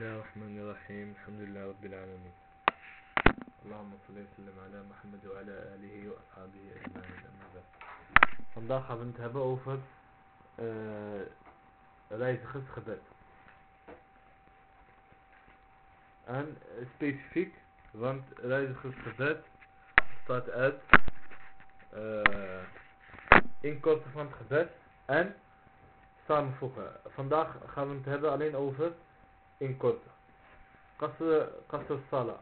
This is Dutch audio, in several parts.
الله الرحمن الرحيم الحمد لله رب العالمين اللهم صل وسلم على Mohammed وعلى آله وأصحابه أجمعين أما بعد Vandaag gaan we het hebben over uh, reizigersgebed. En uh, specifiek, want reizigersgebed bestaat uit uh, inkorten van het gebed en samenvoegen. Vandaag gaan we het hebben alleen over إن كنت قصر, قصر الصلاة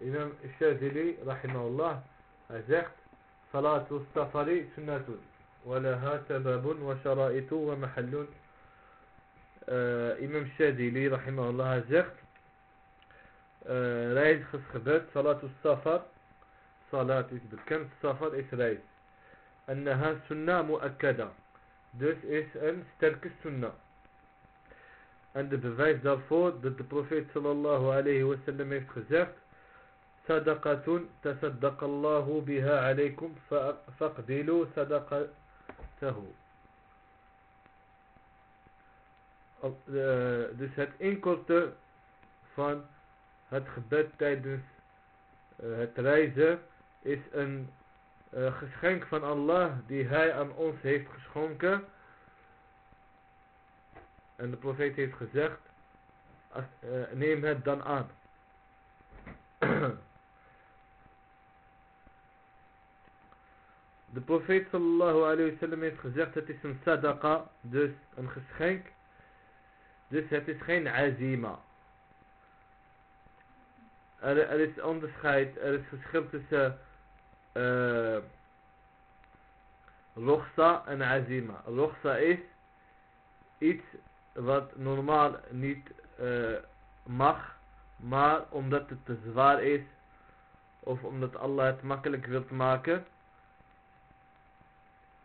الإمام الشاذلي رحمه الله أزخت صلاة السفر سنة ولها سبب وشرائط ومحل امام الشاذلي رحمه الله زغت رايز خص خبات صلاة السفر صلاة يثبت كم السفر إس رايز أنها سنة مؤكدة Dus is een sterke sunnah. En de bewijs daarvoor dat de profeet sallallahu alayhi wa sallam heeft gezegd Sadaqatun tasaddaqallahu biha alaykum faqdilu sadaqatahu op, eh, dus het inkorten van het gebed tijdens eh, het reizen is een eh, geschenk van Allah die hij aan ons heeft geschonken. En de profeet heeft gezegd, neem het dan aan. de profeet sallallahu alayhi wa sallam heeft gezegd, het is een sadaqa, dus een geschenk dus het is geen azima. Er, is onderscheid, er is verschil tussen uh, en azima. Rochsa is iets wat normaal niet uh, mag, maar omdat het te zwaar is, of omdat Allah het makkelijk wil maken,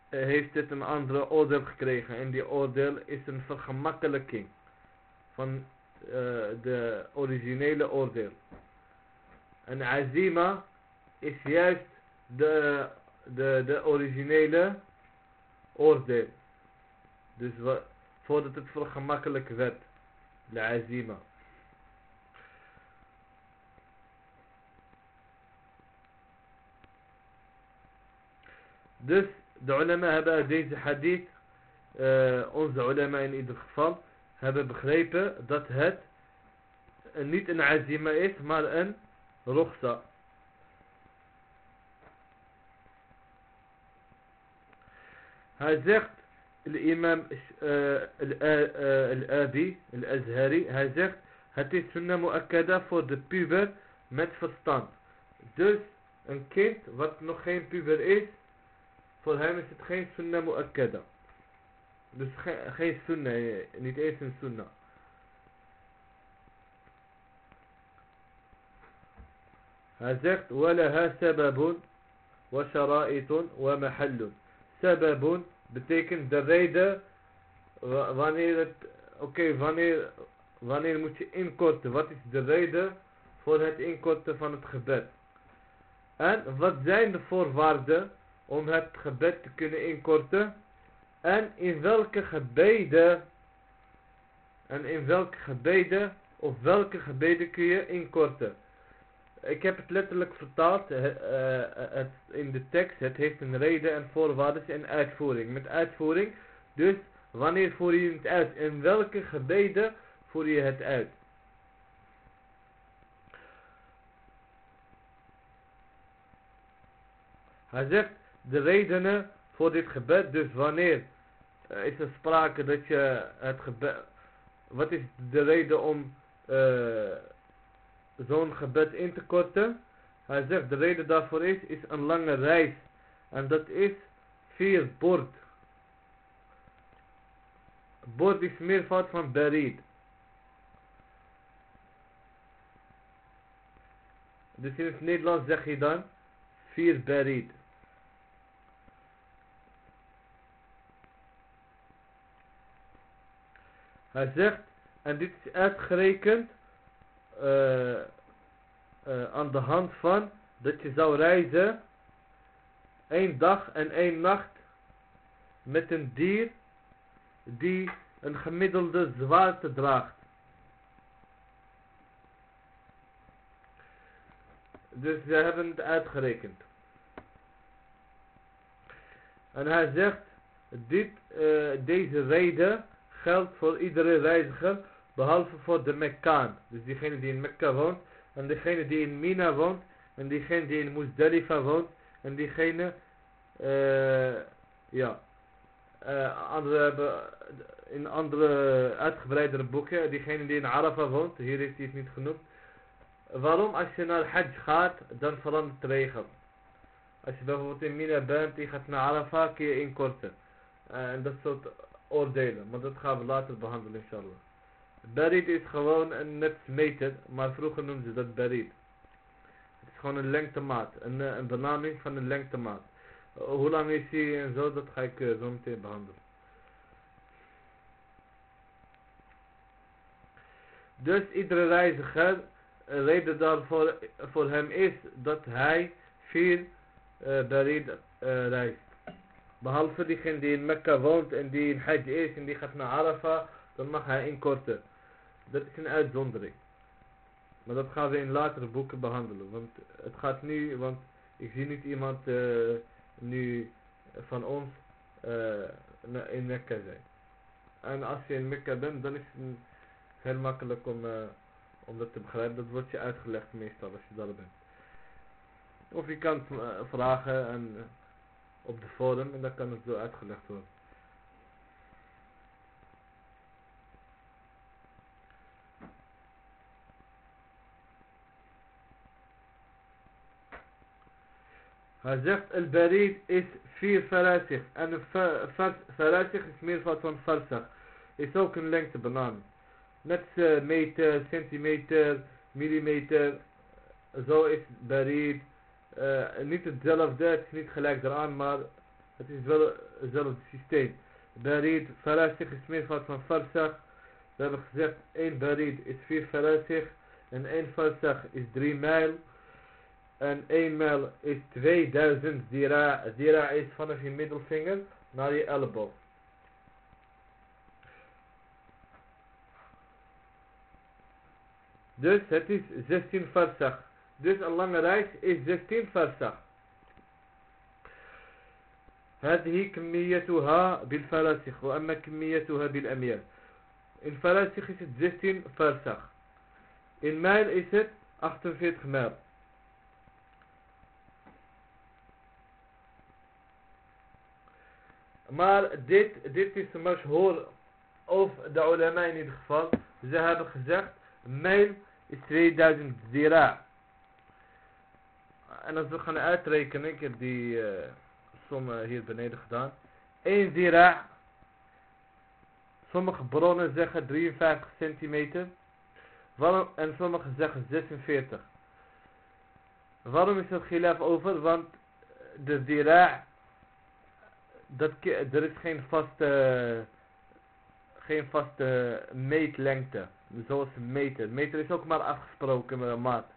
heeft dit een andere oordeel gekregen. En die oordeel is een vergemakkelijking van uh, de originele oordeel. En azima is juist de, de, de originele oordeel. Dus wat, voordat het vergemakkelijk werd. De azima. Dus de ulama hebben deze hadith, uh, onze ulama in ieder geval, hebben begrepen dat het niet een azima is, maar een rukhsa. Hij zegt, de imam al-Abi, al-Azhari, hij zegt, het is sunnah mu'akkada voor de puber met verstand. Dus een kind wat nog geen puber is, voor hem is het geen sunnah mu'akkada. Dus geen, geen sunnah, niet eens een sunnah. Hij zegt, وَلَهَا سَبَبٌ وَشَرَائِطٌ وَمَحَلٌ Sababun betekent de reden wanneer het, oké, okay, wanneer, wanneer moet je inkorten? Wat is de reden voor het inkorten van het gebed? En wat zijn de voorwaarden om het gebed te kunnen inkorten. En in welke gebeden, en in welke gebeden, of welke gebeden kun je inkorten. Ik heb het letterlijk vertaald uh, het, in de tekst. Het heeft een reden en voorwaarden en uitvoering. Met uitvoering, dus wanneer voer je het uit? In welke gebeden voer je het uit? Hij zegt, de redenen voor dit gebed. Dus wanneer uh, is er sprake dat je het gebed... Wat is de reden om uh, zo'n gebed in te korten? Hij zegt de reden daarvoor is, is een lange reis. En dat is vier bord. Bord is meervoud van berid. Dus in het Nederlands zeg je dan vier berid. Hij zegt, En dit is uitgerekend uh, uh, aan de hand van dat je zou reizen één dag en één nacht met een dier die een gemiddelde zwaarte draagt. Dus ze hebben het uitgerekend. En hij zegt, dit, uh, deze reden geldt voor iedere reiziger, behalve voor de Mekkaan. Dus diegene die in Mekka woont, en degene die in Mina woont, en diegene die in Muzdalifa woont, en diegene, uh, ja, uh, andere, in andere uitgebreidere boeken, diegene die in Arafah woont, hier is hij het niet genoemd. Waarom? Als je naar Hajj gaat, dan verandert de regel. Als je bijvoorbeeld in Mina bent, die gaat naar Arafah, kun je inkorten. Uh, en dat soort oordelen. Maar dat gaan we later behandelen, inshallah. Barid is gewoon een net meter, maar vroeger noemden ze dat barid. Het is gewoon een lengtemaat, een, eh, een benaming van een lengtemaat. Uh, hoe lang is hij en zo, dat ga ik uh, zo meteen behandelen. Dus iedere reiziger, reden daarvoor voor hem is dat hij vier uh, barid reist. Behalve diegene die in Mekka woont en die in Hajj is en die gaat naar Arafah, dan mag hij inkorten. Dat is een uitzondering. Maar dat gaan we in latere boeken behandelen. Want het gaat nu, want ik zie niet iemand uh, nu van ons uh, in Mekka zijn. En als je in Mekka bent, dan is het heel makkelijk om, uh, om dat te begrijpen. Dat wordt je uitgelegd meestal als je daar bent. Of je kan vragen en op de forum en dan kan het zo uitgelegd worden. Hij zegt al-barid is vier farasig. En een is meervoud van farsach. Is ook een lengte benaming. Net uh, meter, centimeter, millimeter. Zo is barid uh, niet hetzelfde, het is niet gelijk eraan, maar het is wel hetzelfde systeem. Barid, farasig is meervoud van farsach. We hebben gezegd, één barid is 4 farasig en één farsach is 3 mijl. En 1 mijl is 2000 dira. Dira is vanaf je middelvinger naar je elleboog. Dus het is 16 farsach. Een lange reis is 16 farsach. هذه كميتها بالفراسخ وأما كميتها بالأميال الفراسخ is het 16 farsach in mijl is het 48 mijl maar dit, dit is mashhoor of de ulama in ieder geval ze hebben gezegd mijl is 2000 zira en als we gaan uitrekenen, ik heb die uh, sommen hier beneden gedaan. 1 zira. Sommige bronnen zeggen 53 centimeter. Waarom, en sommige zeggen 46. Waarom is er gilaf over? Want de zira, dat, er is geen vaste, geen vaste meetlengte. Zoals meter. Meter is ook maar afgesproken met een maat.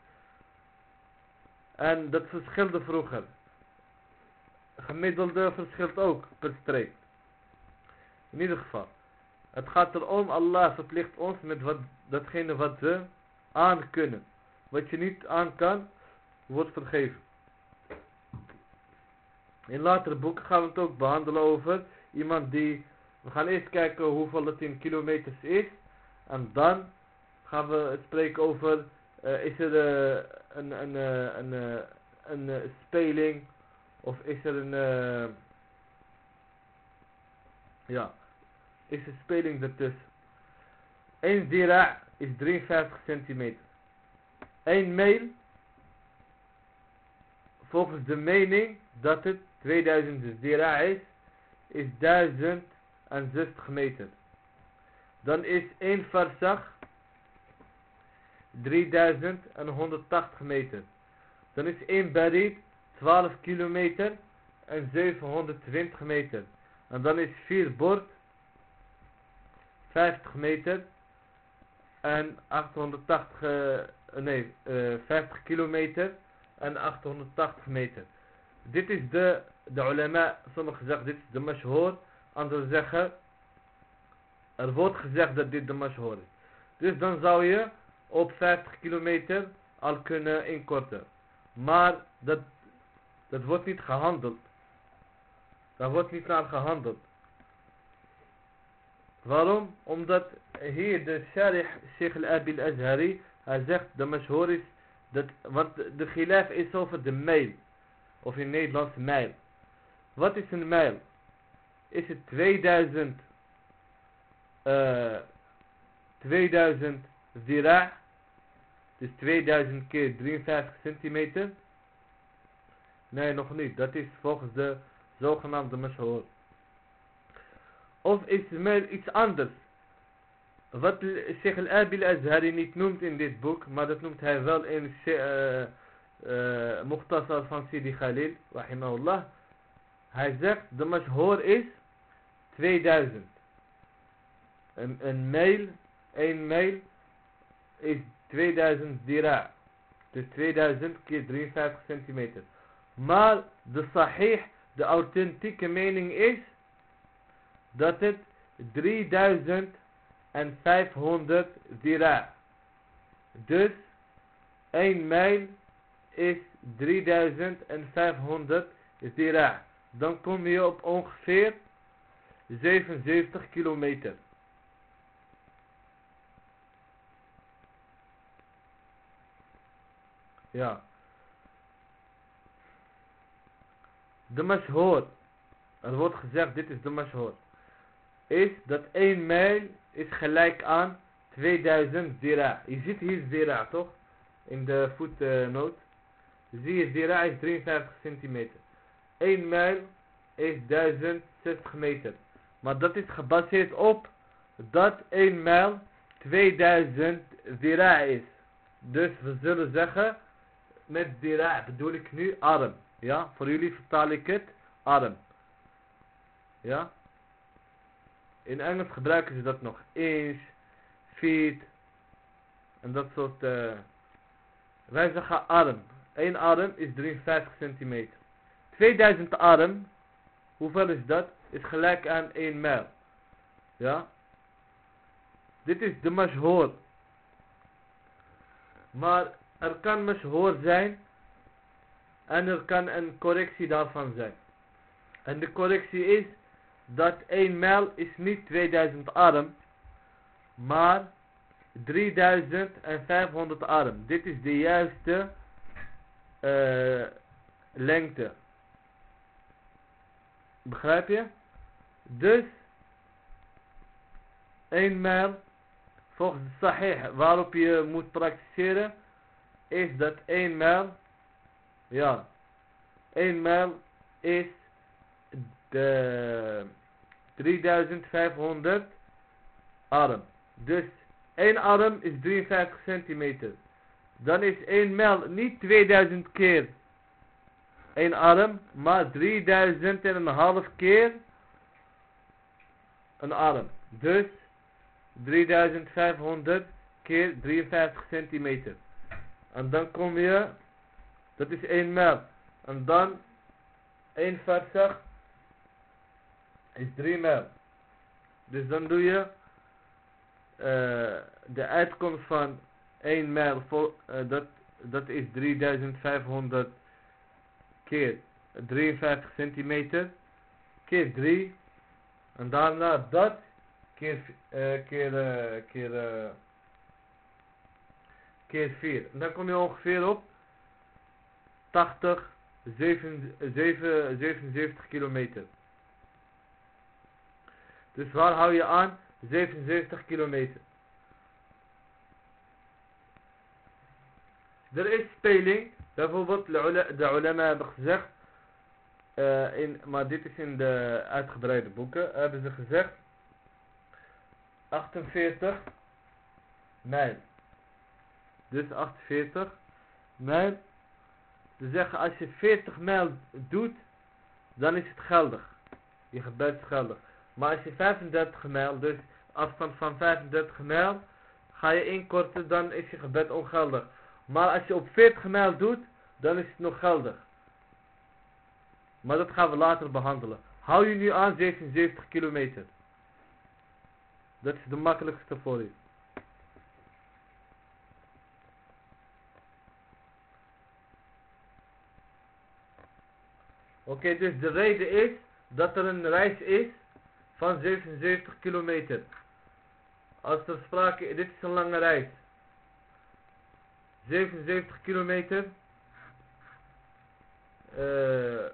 En dat verschilde vroeger. Gemiddelde verschilt ook per streek. In ieder geval. Het gaat erom, Allah verplicht ons met wat, datgene wat we aan kunnen. Wat je niet aan kan, wordt vergeven. In latere boeken gaan we het ook behandelen over iemand die... We gaan eerst kijken hoeveel het in kilometers is. En dan gaan we het spreken over uh, is er uh, een, een, een, een, een speling? Of is er een ja is er speling ertussen? 1 dira is 53 centimeter. 1 mijl volgens de mening dat het 2000 dira is is 1060 meter. Dan is 1 farsach 3180 meter. Dan is 1 barid 12 kilometer en 720 meter. En dan is 4 bord 50 meter en 880, eh, nee, eh 50 kilometer en 880 meter. Dit is de, de ulama, sommigen zeggen dit is de mashhoor, anderen zeggen, er wordt gezegd dat dit de mashhoor is. Dus dan zou je op 50 kilometer al kunnen inkorten. Maar dat, dat wordt niet gehandeld. Daar wordt niet naar gehandeld. Waarom? Omdat hier de Sharih Sheikh al-Azhari, hij zegt de mashhoor is, dat, want de gilaf is over de mijl. Of in Nederlands mijl. Wat is een mijl? Is het 2000, uh, 2000 zira? Dus 2000 keer 53 centimeter? Nee, nog niet. Dat is volgens de zogenaamde mashhoor. Of is het iets anders? Wat Sheikh al-Abil Azhari niet noemt in dit boek, maar dat noemt hij wel in uh, uh, Muqtasar van Sidi Khalil, rahimahullah. Hij zegt, de mashhoor is 2000. Een, een mail, een mail is 2000 dira. Dus 2000 keer 53 centimeter. Maar de sahih, de authentieke mening is dat het 3500 dira. Dus 1 mijl is 3500 dira. Dan kom je op ongeveer 77 kilometer. Ja. De mashhoor. Er wordt gezegd, dit is de mashhoor. Is dat 1 mijl is gelijk aan 2000 dira. Je ziet hier dira toch? In de voetnoot. Zie je dira is 53 centimeter. 1 mijl is 1060 meter. Maar dat is gebaseerd op dat 1 mijl 2000 dira is. Dus we zullen zeggen, met dira bedoel ik nu arm. Ja, voor jullie vertaal ik het arm. Ja. In Engels gebruiken ze dat nog. Inch, feet. En dat soort. Uh, wij zeggen arm. Eén arm is 53 centimeter. 2000 arm. Hoeveel is dat? Is gelijk aan 1 mijl. Ja. Dit is de mashhoor. Maar er kan mashhoor zijn. En er kan een correctie daarvan zijn. En de correctie is dat 1 mijl is niet 2000 arm, maar 3500 arm. Dit is de juiste uh, lengte. Begrijp je? Dus 1 mijl volgens de sahih waarop je moet praktiseren is dat 1 mijl ja 1 mijl is de 3500 arm. Dus 1 arm is 53 centimeter. Dan is 1 mijl niet 2000 keer 1 arm, maar 3000 en een half keer een arm. Dus 3500 keer 53 centimeter. En dan kom je, dat is 1 mijl. En dan 1 versag is 3 mijl. Dus dan doe je uh, de uitkomst van 1 mijl, uh, dat, dat is 3500 keer 53 centimeter keer 3 en daarna dat keer uh, keer keer keer 4 en dan kom je ongeveer op 80 7, 7, 77 kilometer dus waar hou je aan? 77 kilometer. Er is speling. Bijvoorbeeld de ulama hebben gezegd. Uh, in, maar dit is in de uitgebreide boeken. Hebben ze gezegd. 48 mijl. Dus 48 mijl. Ze zeggen als je 40 mijl doet. Dan is het geldig. Je gebed is geldig. Maar als je 35 mijl, dus afstand van 35 mijl, ga je inkorten, dan is je gebed ongeldig. Maar als je op 40 mijl doet, dan is het nog geldig. Maar dat gaan we later behandelen. Hou je nu aan 77 kilometer. Dat is de makkelijkste voor je. Oké, dus de reden is dat er een reis is van 77 kilometer. Als er sprake, dit is een lange reis. 77 kilometer. Uh,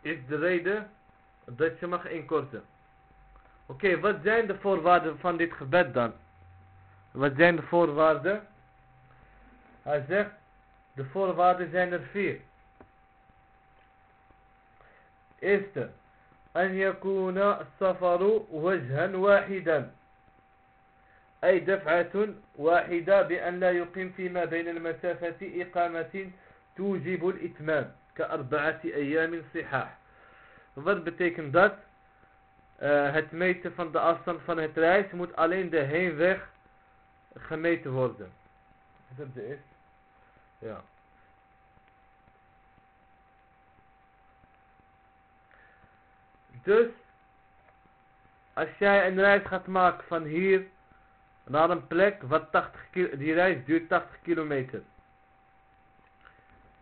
is de reden dat je mag inkorten. Oké, wat zijn de voorwaarden van dit gebed dan? Wat zijn de voorwaarden? Hij zegt, de voorwaarden zijn er vier. Eerste, أن يكون السفر وجها واحدا أي دفعة واحدة بأن لا يقيم فيما بين المسافة إقامة توجب الإتمام كأربعة أيام صحاح Wat betekent dat? Uh, het meten van de afstand van het reis moet alleen de heenweg gemeten worden. Is dat de eerste? Ja. Dus, als jij een reis gaat maken van hier naar een plek wat 80 die reis duurt 80 kilometer.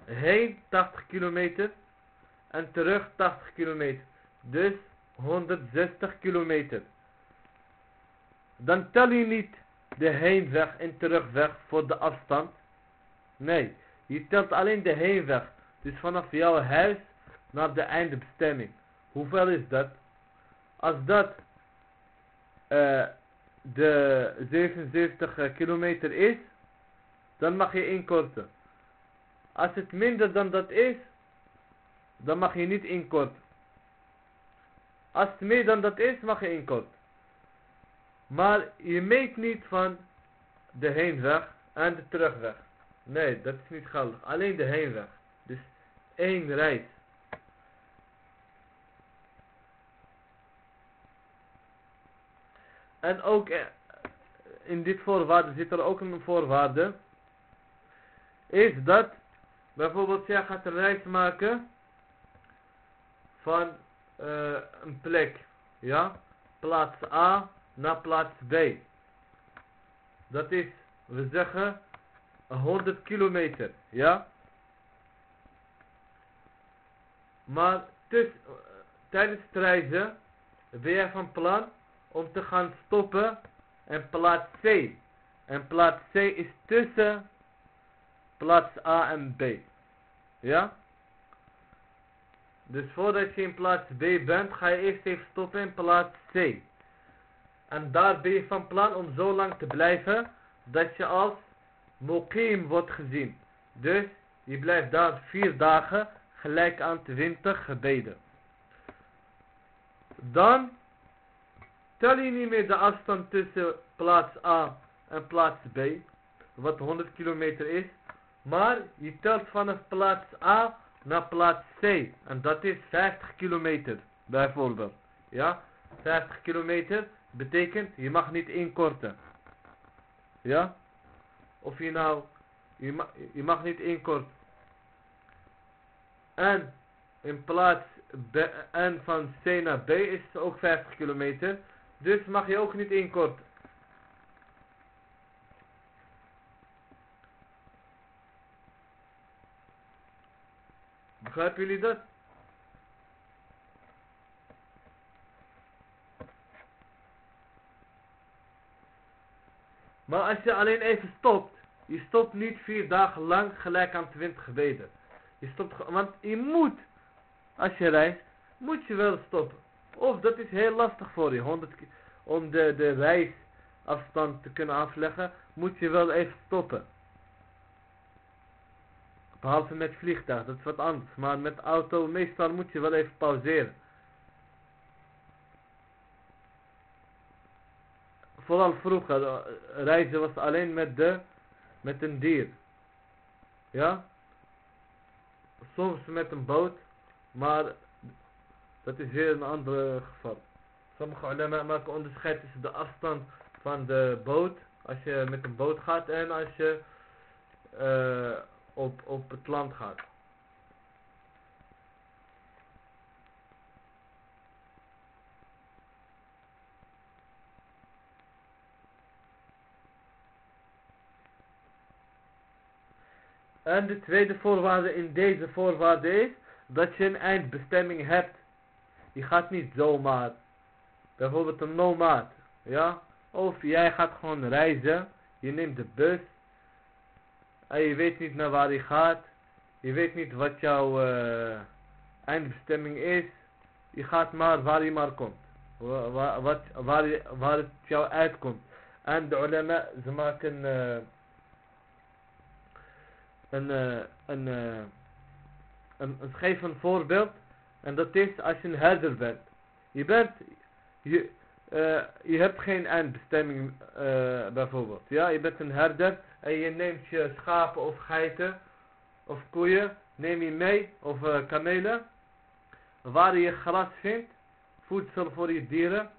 Heen 80 kilometer en terug 80 kilometer. Dus 160 kilometer. Dan tel je niet de heenweg en terugweg voor de afstand. Nee, je telt alleen de heenweg. Dus vanaf jouw huis naar de eindbestemming. Hoeveel is dat? Als dat uh, de 77 kilometer is, dan mag je inkorten. Als het minder dan dat is, dan mag je niet inkorten. Als het meer dan dat is, mag je inkorten. Maar je meet niet van de heenweg en de terugweg. Nee, dat is niet geldig. Alleen de heenweg. Dus één reis. En ook eh, in dit voorwaarde zit er ook een voorwaarde. Is dat bijvoorbeeld jij gaat een reis maken van uh, een plek. Ja, plaats A naar plaats B. Dat is, we zeggen, 100 kilometer. Ja. Maar tussen, tijdens het reizen ben jij van plan om te gaan stoppen en plaats C. En plaats C is tussen plaats A en B. Ja? Dus voordat je in plaats B bent, ga je eerst even stoppen in plaats C. En daar ben je van plan om zo lang te blijven dat je als mokim wordt gezien. Dus je blijft daar vier dagen gelijk aan 20 gebeden. Dan tel je niet meer de afstand tussen plaats A en plaats B, wat 100 kilometer is, maar je telt vanaf plaats A naar plaats C, en dat is 50 kilometer, bijvoorbeeld. Ja, 50 kilometer betekent, je mag niet inkorten. Ja, of je nou, je mag, niet inkorten. En in plaats B, en van C naar B is ook 50 kilometer. Dus mag je ook niet inkorten. Begrijpen jullie dat? Maar als je alleen even stopt, je stopt niet vier dagen lang gelijk aan 20 gebeden. Je stopt, want je moet, als je reist, moet je wel stoppen. Of dat is heel lastig voor je. 100, om de, de reisafstand te kunnen afleggen, moet je wel even stoppen. Behalve met vliegtuig, dat is wat anders. Maar met auto, meestal moet je wel even pauzeren. Vooral vroeger, eh, reizen was alleen met de, met een dier. Ja? Soms met een boot, maar dat is weer een ander geval. Sommige ulama maken onderscheid tussen de afstand van de boot, als je met een boot gaat en als je uh, op, op het land gaat. En de tweede voorwaarde in deze voorwaarde is dat je een eindbestemming hebt. Je gaat niet zomaar. Bijvoorbeeld een nomad. Ja? Of jij gaat gewoon reizen. Je neemt de bus. En je weet niet naar waar je gaat. Je weet niet wat jouw eindbestemming is. Je gaat maar waar je maar komt. Waar, wat, waar, waar het jou uitkomt. En de ulama, ze maken... Een, uh, een, een, een geef een voorbeeld. En dat is als je een herder bent. Je bent, je, uh, je hebt geen eindbestemming bijvoorbeeld. Ja, je bent een herder en je neemt je schapen of geiten of koeien, neem je mee of kamelen. Waar je gras vindt, voedsel voor je dieren,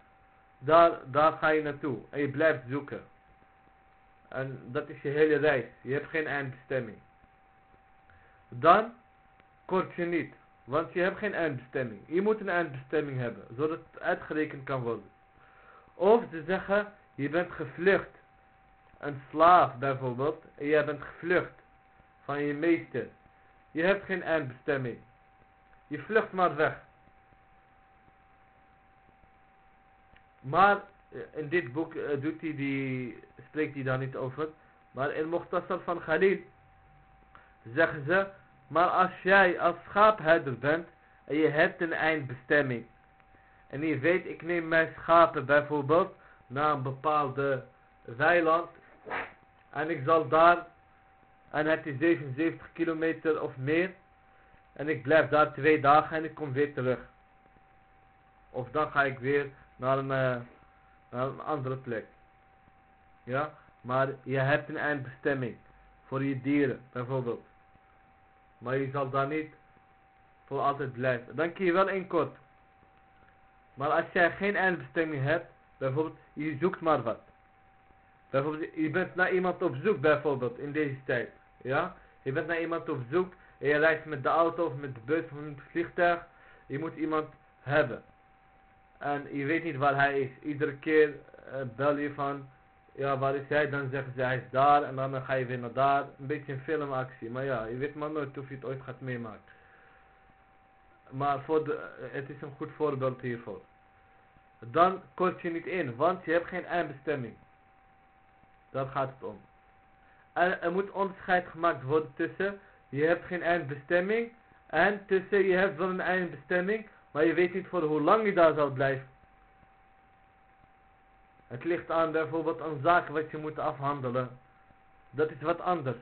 daar, daar ga je naartoe. En je blijft zoeken. En dat is je hele reis. Je hebt geen eindbestemming dan kort je niet. Want je hebt geen eindbestemming. Je moet een eindbestemming hebben, zodat het uitgerekend kan worden. Of ze zeggen, je bent gevlucht. Een slaaf bijvoorbeeld, en jij bent gevlucht van je meester. Je hebt geen eindbestemming. Je vlucht maar weg. Maar eh, in dit boek uh, doet hij die, spreekt hij daar niet over. Maar in Mukhtasar van Khalil zeggen ze, maar als jij als schaapherder bent en je hebt een eindbestemming. En je weet, ik neem mijn schapen bijvoorbeeld naar een bepaalde weiland. En ik zal daar, en het is 77 kilometer of meer. En ik blijf daar twee dagen en ik kom weer terug. Of dan ga ik weer naar een, uh, naar een andere plek. Ja, maar je hebt een eindbestemming. Voor je dieren bijvoorbeeld. Maar je zal daar niet voor altijd blijven. Dan kun je wel inkort. Maar als jij geen eindbestemming hebt, bijvoorbeeld, je zoekt maar wat. Bijvoorbeeld, je bent naar iemand op zoek bijvoorbeeld, in deze tijd. Ja? Je bent naar iemand op zoek en je reist met de auto of met de bus of met het vliegtuig. Je moet iemand hebben. En je weet niet waar hij is. Iedere keer uh, bel je van, ja, waar is hij? Dan zeggen ze hij is daar en dan ga je weer naar daar. Een beetje een filmactie. Maar ja, je weet maar nooit of je het ooit gaat meemaken. Maar voor de, het is een goed voorbeeld hiervoor. Dan kort je niet in, want je hebt geen eindbestemming. Daar gaat het om. En er moet onderscheid gemaakt worden tussen je hebt geen eindbestemming en tussen je hebt wel een eindbestemming, maar je weet niet voor hoe lang je daar zal blijven. Het ligt aan bijvoorbeeld een zaak wat je moet afhandelen. Dat is wat anders.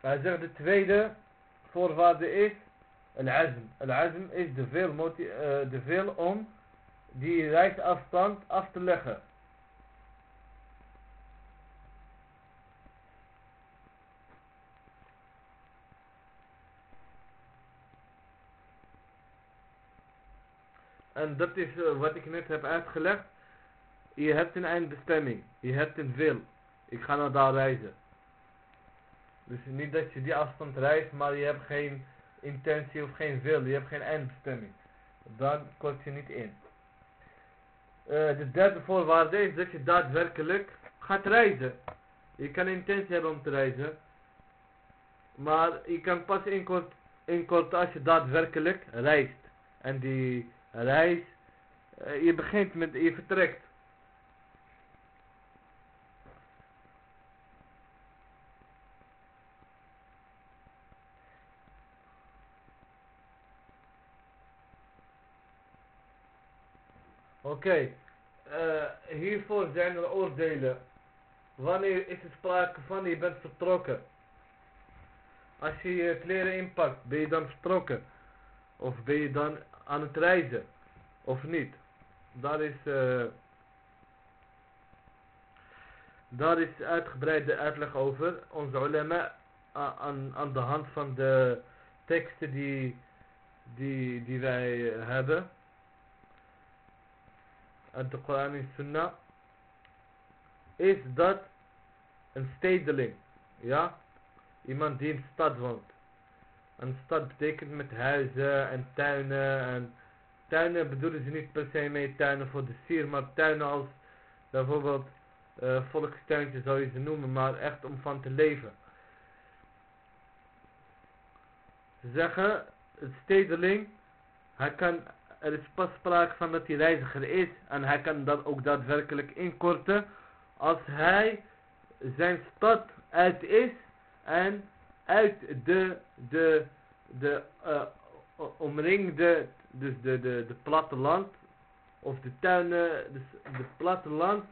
Hij zegt de tweede voorwaarde is al-azm. Al-azm is de uh, de veel om die reisafstand af te leggen. En dat is uh, wat ik net heb uitgelegd. Je hebt een eindbestemming. Je hebt een wil. Ik ga naar daar reizen. Dus niet dat je die afstand reist, maar je hebt geen intentie of geen wil. Je hebt geen eindbestemming. Dan kort je niet in. Uh, de derde voorwaarde is dat je daadwerkelijk gaat reizen. Je kan intentie hebben om te reizen. Maar je kan pas inkorten als je daadwerkelijk reist. En die reis, uh, je begint met, je vertrekt. Oké, okay. uh, hiervoor zijn er oordelen. Wanneer is er sprake van je bent vertrokken? Als je je kleren inpakt, ben je dan vertrokken? Of ben je dan aan het reizen. Of niet. Daar is... eh daar is uitgebreide uitleg over. Onze ulema a- aan, aan de hand van de teksten die, die, die wij eh, hebben. Uit de Koran en Sunnah. Is dat een stedeling. Ja? Iemand die in stad woont. Een stad betekent met huizen en tuinen. En tuinen bedoelen ze niet per se mee tuinen voor de sier. Maar tuinen als bijvoorbeeld eh volkstuintje zou je ze noemen. Maar echt om van te leven. Ze zeggen, het stedeling, hij kan, er is pas sprake van dat hij reiziger is en hij kan dat ook daadwerkelijk inkorten als hij zijn stad uit is en uit de, de, de o- omringde, dus de, de, de platteland of de tuinen, dus de platteland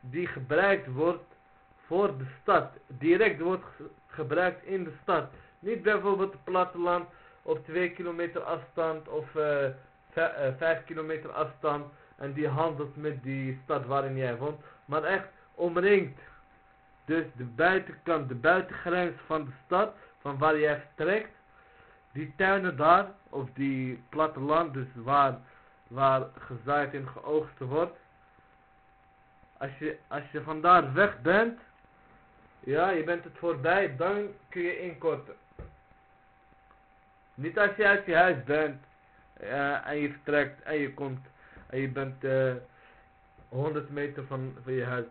die gebruikt wordt voor de stad, direct wordt ge- gebruikt in de stad. Niet bijvoorbeeld het platteland op 2 kilometer afstand of eh 5 kilometer afstand en die handelt met die stad waarin jij woont. Maar echt omringd. Dus de buitenkant, de buitengrens van de stad, van waar jij vertrekt. Die tuinen daar, of die platteland, dus waar, waar gezaaid en geoogst wordt. Als je, als je vandaar weg bent, ja, je bent het voorbij, dan kun je inkorten. Niet als je uit je huis bent eh, en je vertrekt en je komt en je bent eh 100 meter van, van je huis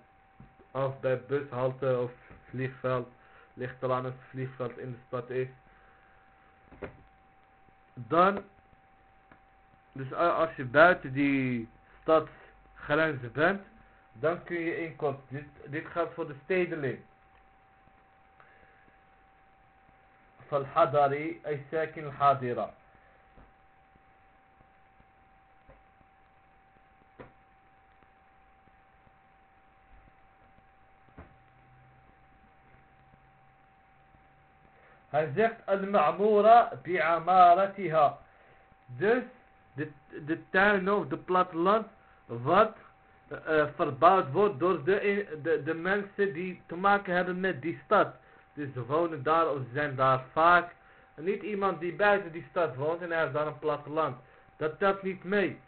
af bij bushalte of vliegveld. Ligt eraan als het vliegveld in de stad is. Dan, dus a- als je buiten die stadsgrenzen bent, dan kun je inkorten. Dit, dit geldt voor de stedeling. فالحضري أي ساكن الحاضرة Hij zegt al-ma'mura bi'amaratiha. Dus de, de tuin of de platteland wat eh, verbouwd wordt door de, de, de mensen die te maken hebben met die stad. Dus ze wonen daar of zijn daar vaak. Niet iemand die buiten die stad woont en hij heeft daar een platteland. Dat telt niet mee.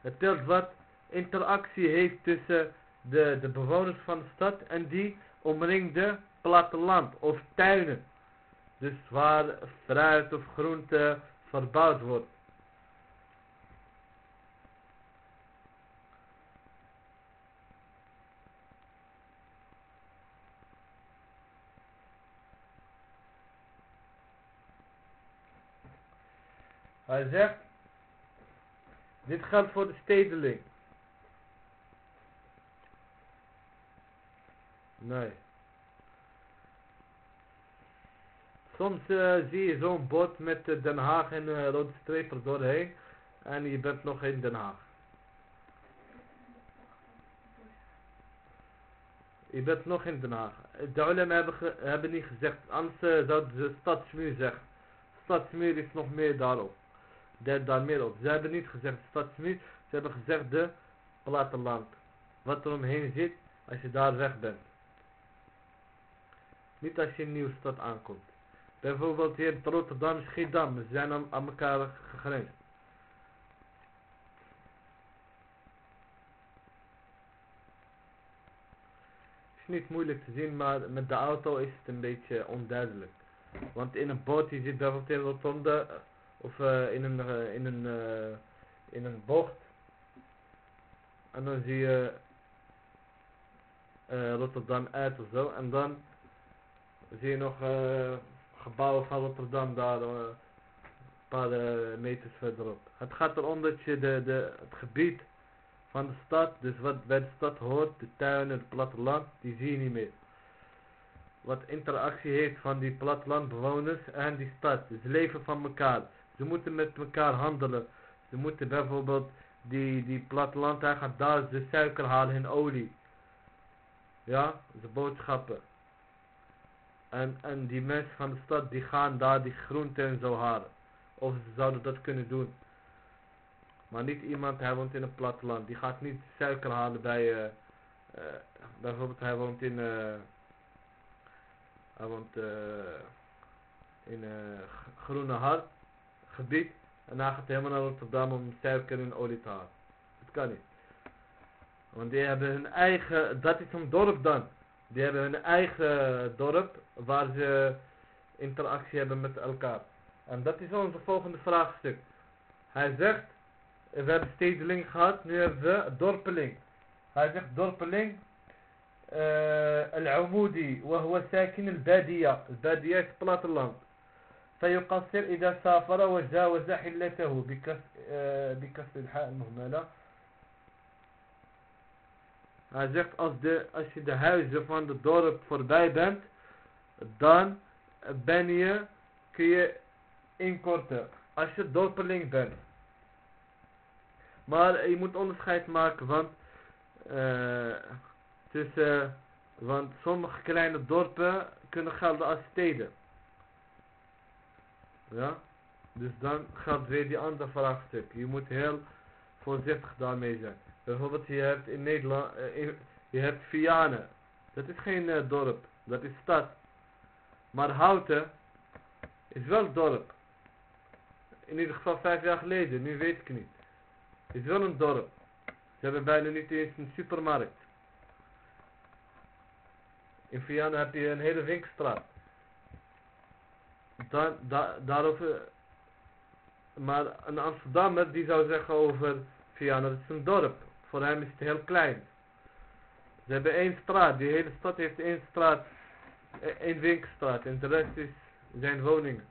Het telt wat interactie heeft tussen de, de bewoners van de stad en die omringde platteland of tuinen. Dus waar fruit of groente verbouwd wordt. Hij zegt, dit geldt voor de stedeling. Nee. Soms eh, zie je zo'n bot met eh, Den Haag en uh, rode streep er doorheen. En je bent nog in Den Haag. Je bent nog in Den Haag. De ulema hebben, hebben niet gezegd, anders zouden ze stadsmuur zeggen. Stadsmuur is nog meer daarop. Daar, daar meer op. Ze hebben niet gezegd stadsmuur, ze hebben gezegd de platteland. Wat er omheen zit als je daar weg bent. Niet als je in een nieuwe stad aankomt. Bijvoorbeeld hier in Rotterdam, Schiedam, ze zijn aan, aan elkaar gegrensd. Het is niet moeilijk te zien, maar met de auto is het een beetje onduidelijk. Want in een boot, je ziet bijvoorbeeld in Rotonde, eh, of uh, in een, uh, in een, uh, in een bocht. En dan zie je Rotterdam uit of zo. En dan zie je nog gebouwen van Rotterdam daar een paar meters verderop. Het gaat erom dat je de, de, het gebied van de stad, dus wat bij de stad hoort, de tuinen, het platteland, die zie je niet meer. Wat interactie heeft van die plattelandbewoners en die stad. Dus leven van elkaar. Ze moeten met elkaar handelen. Ze moeten bijvoorbeeld die, die platteland, hij gaat daar de suiker halen en olie. Ja, de boodschappen. En, en die mensen van de stad die gaan daar die groenten en zo halen. Of ze zouden dat kunnen doen. Maar niet iemand, hij woont in een platteland. Die gaat niet suiker halen bij, uh, uh, bijvoorbeeld hij woont in, uh, hij woont in Groene Hart gebied. En hij gaat helemaal naar Rotterdam om suiker en olie te halen. Dat kan niet. Want die hebben hun eigen, dat is een dorp dan. Die hebben hun eigen dorp waar ze interactie hebben met elkaar. En dat is onze volgende vraagstuk. Hij zegt, we hebben stedeling gehad, nu hebben we dorpeling. Hij zegt dorpeling, العمودي وهو ساكن البادية البادية في platteland فيقصر إذا سافر وجاوز حلته بكسر الحاء المهملة hij zegt als, de, als je de huizen van het dorp voorbij bent, dan ben je, kun je inkorten. Als je dorpeling bent. Maar je moet onderscheid maken, want uh, tussen, want sommige kleine dorpen kunnen gelden als steden. Ja, dus dan gaat weer die andere vraagstuk. Je moet heel voorzichtig daarmee zijn. Bijvoorbeeld je hebt in Nederland, uh, je hebt Vianen. Dat is geen uh, dorp, dat is stad. Maar Houten is wel dorp. In ieder geval vijf jaar geleden, nu weet ik niet. Is wel een dorp. Ze hebben bijna niet eens een supermarkt. In Vianen heb je een hele winkelstraat. Daarover, maar een Amsterdammer die zou zeggen over Vianen, dat is een dorp. Voor hem is het heel klein. Ze hebben één straat. Die hele stad heeft één straat. E-, één winkelstraat. En de rest is, zijn woningen.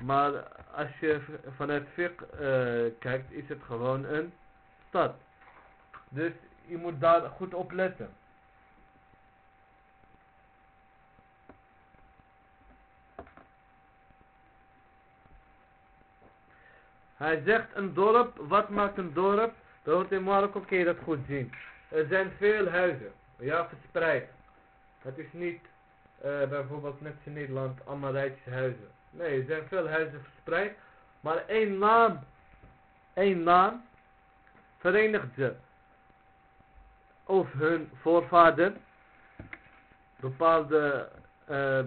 Maar als je vanuit fiqh uh, kijkt, is het gewoon een stad. Dus je moet daar goed op letten. Hij zegt een dorp, wat maakt een dorp? Dat in Marokko kun je dat goed zien. Er zijn veel huizen, ja verspreid. Het is niet uh, bijvoorbeeld net in Nederland allemaal rijtjes huizen. Nee, er zijn veel huizen verspreid. Maar één naam, één naam verenigt ze. Of hun voorvader bepaalde, uh,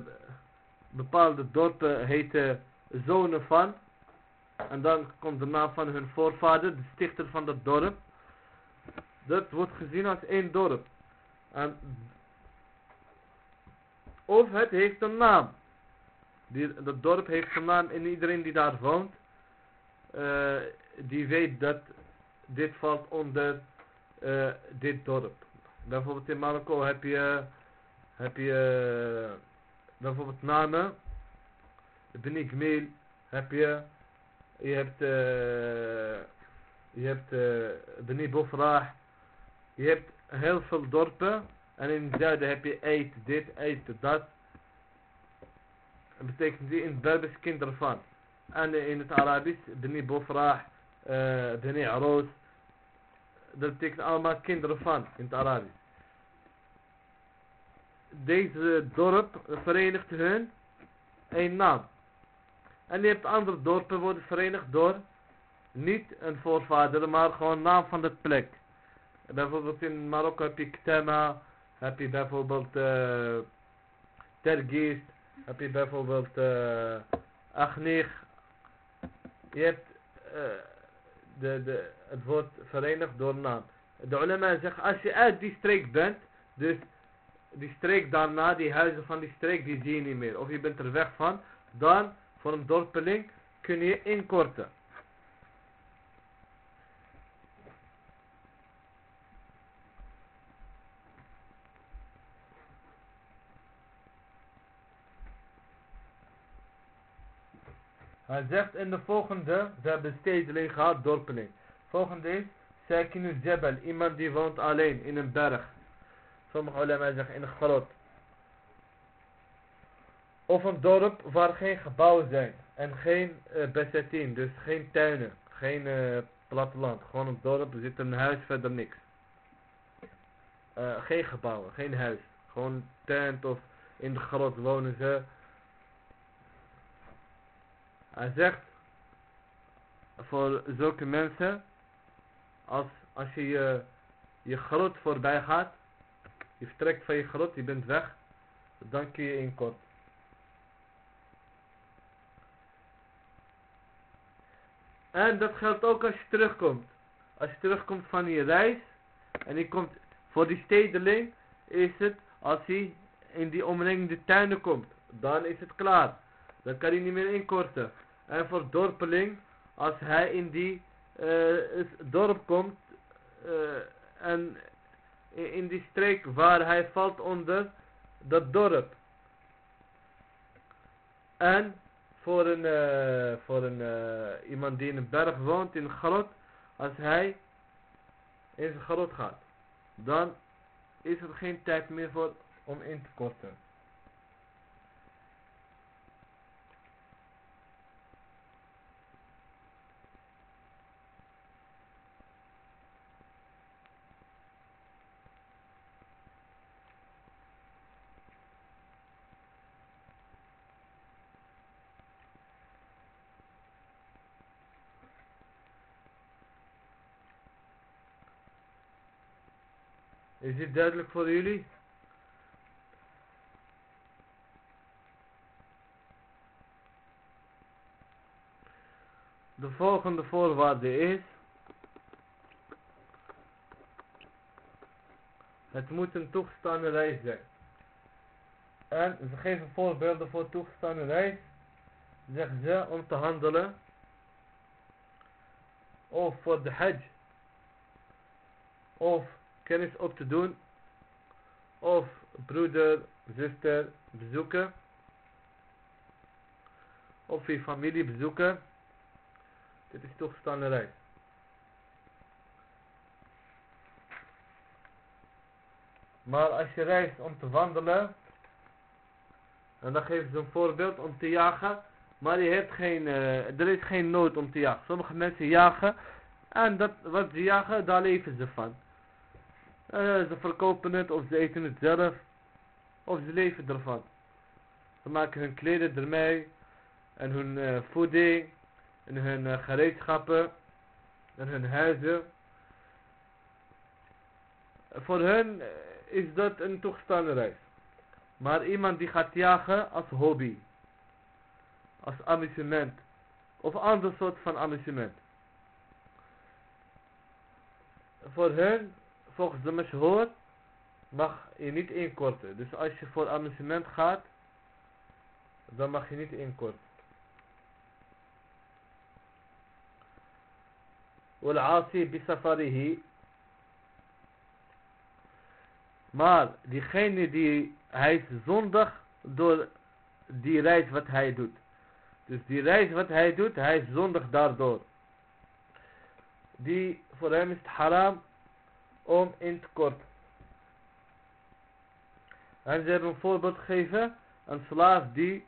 bepaalde dorpen heten zonen van. En dan komt de naam van hun voorvader, de stichter van dat dorp. Dat wordt gezien als één dorp. En of het heeft een naam. Die, dat dorp heeft een naam en iedereen die daar woont, uh, die weet dat dit valt onder uh, dit dorp. Bijvoorbeeld in Marokko heb je, heb je uh, bijvoorbeeld namen. Beni Gmil heb je je hebt, uh, je hebt uh, Beni Bofrah. Je hebt heel veel dorpen. En in het zuiden heb je eet dit, eet dat. Dat betekent die in het kinderen van. En in het Arabisch, Beni Bofrah, uh, Beni Aroos. Dat betekent allemaal kinderen van in het Arabisch. Deze dorp verenigt hun een naam. En je hebt andere dorpen worden verenigd door niet een voorvader, maar gewoon naam van de plek. Bijvoorbeeld in Marokko heb je Ktema, heb je bijvoorbeeld uh, Tergis, heb je bijvoorbeeld uh. Je hebt uh, de, de, het woord verenigd door naam. De ulama zeggen, als je uit die streek bent, dus die streek daarna, die huizen van die streek, die zie je niet meer. Of je bent er weg van, dan voor een dorpeling kun je inkorten. Hij zegt in de volgende, ze hebben stedeling gehad, dorpeling. Volgende is, Sakinu Jebel, iemand die woont alleen in een berg. Sommige ulama zeggen in een grot. Of een dorp waar geen gebouwen zijn. En geen uh, dus geen tuinen. Geen uh, platteland. Gewoon een dorp, er zit een huis, verder niks. Uh, geen gebouwen, geen huis. Gewoon tent of in de grot wonen ze. Hij zegt, voor zulke mensen, als, als je je, grot voorbij gaat, je vertrekt van je grot, je bent weg, dan kun je inkort. En dat geldt ook als je terugkomt. Als je terugkomt van je reis, en je komt, voor die stedeling, is het, als hij in die omringende tuinen komt, dan is het klaar. Dan kan hij niet meer inkorten. En voor dorpeling, als hij in die uh, dorp komt, uh, en in die streek waar hij valt onder dat dorp. En voor een, uh, voor een uh, iemand die in een berg woont, in een grot, als hij in zijn grot gaat, dan is er geen tijd meer voor om in te korten. Is dit duidelijk voor jullie? De volgende voorwaarde is Het moet een toegestane reis zijn. En ze geven voorbeelden voor toegestane reis. Zeggen ze om te handelen. Of voor de hajj. Of kennis op te doen. Of broeder, zuster bezoeken. Of je familie bezoeken. Dit is toegestane reis. Maar als je reist om te wandelen. En dan geven ze een voorbeeld om te jagen. Maar je hebt geen, uh, er is geen nood om te jagen. Sommige mensen jagen. En dat, wat ze jagen, daar leven ze van. Uh, ze verkopen het of ze eten het zelf. Of ze leven ervan. Ze maken hun kleden ermee. En hun uh, voeding. En hun uh, gereedschappen. En hun huizen. Voor hun is dat een toegestane reis. Maar iemand die gaat jagen als hobby. Als amusement. Of ander soort van amusement. Voor hen volgens de mashhoor mag je niet inkorten. Dus als je voor amusement gaat, dan mag je niet inkorten. والعاصي بسفره maar diegene die, hij is zondig door die reis wat hij doet. Dus die reis wat hij doet, hij is zondig daardoor. Die, voor hem is het haram om in te korten. En ze hebben een voorbeeld gegeven. Een slaaf die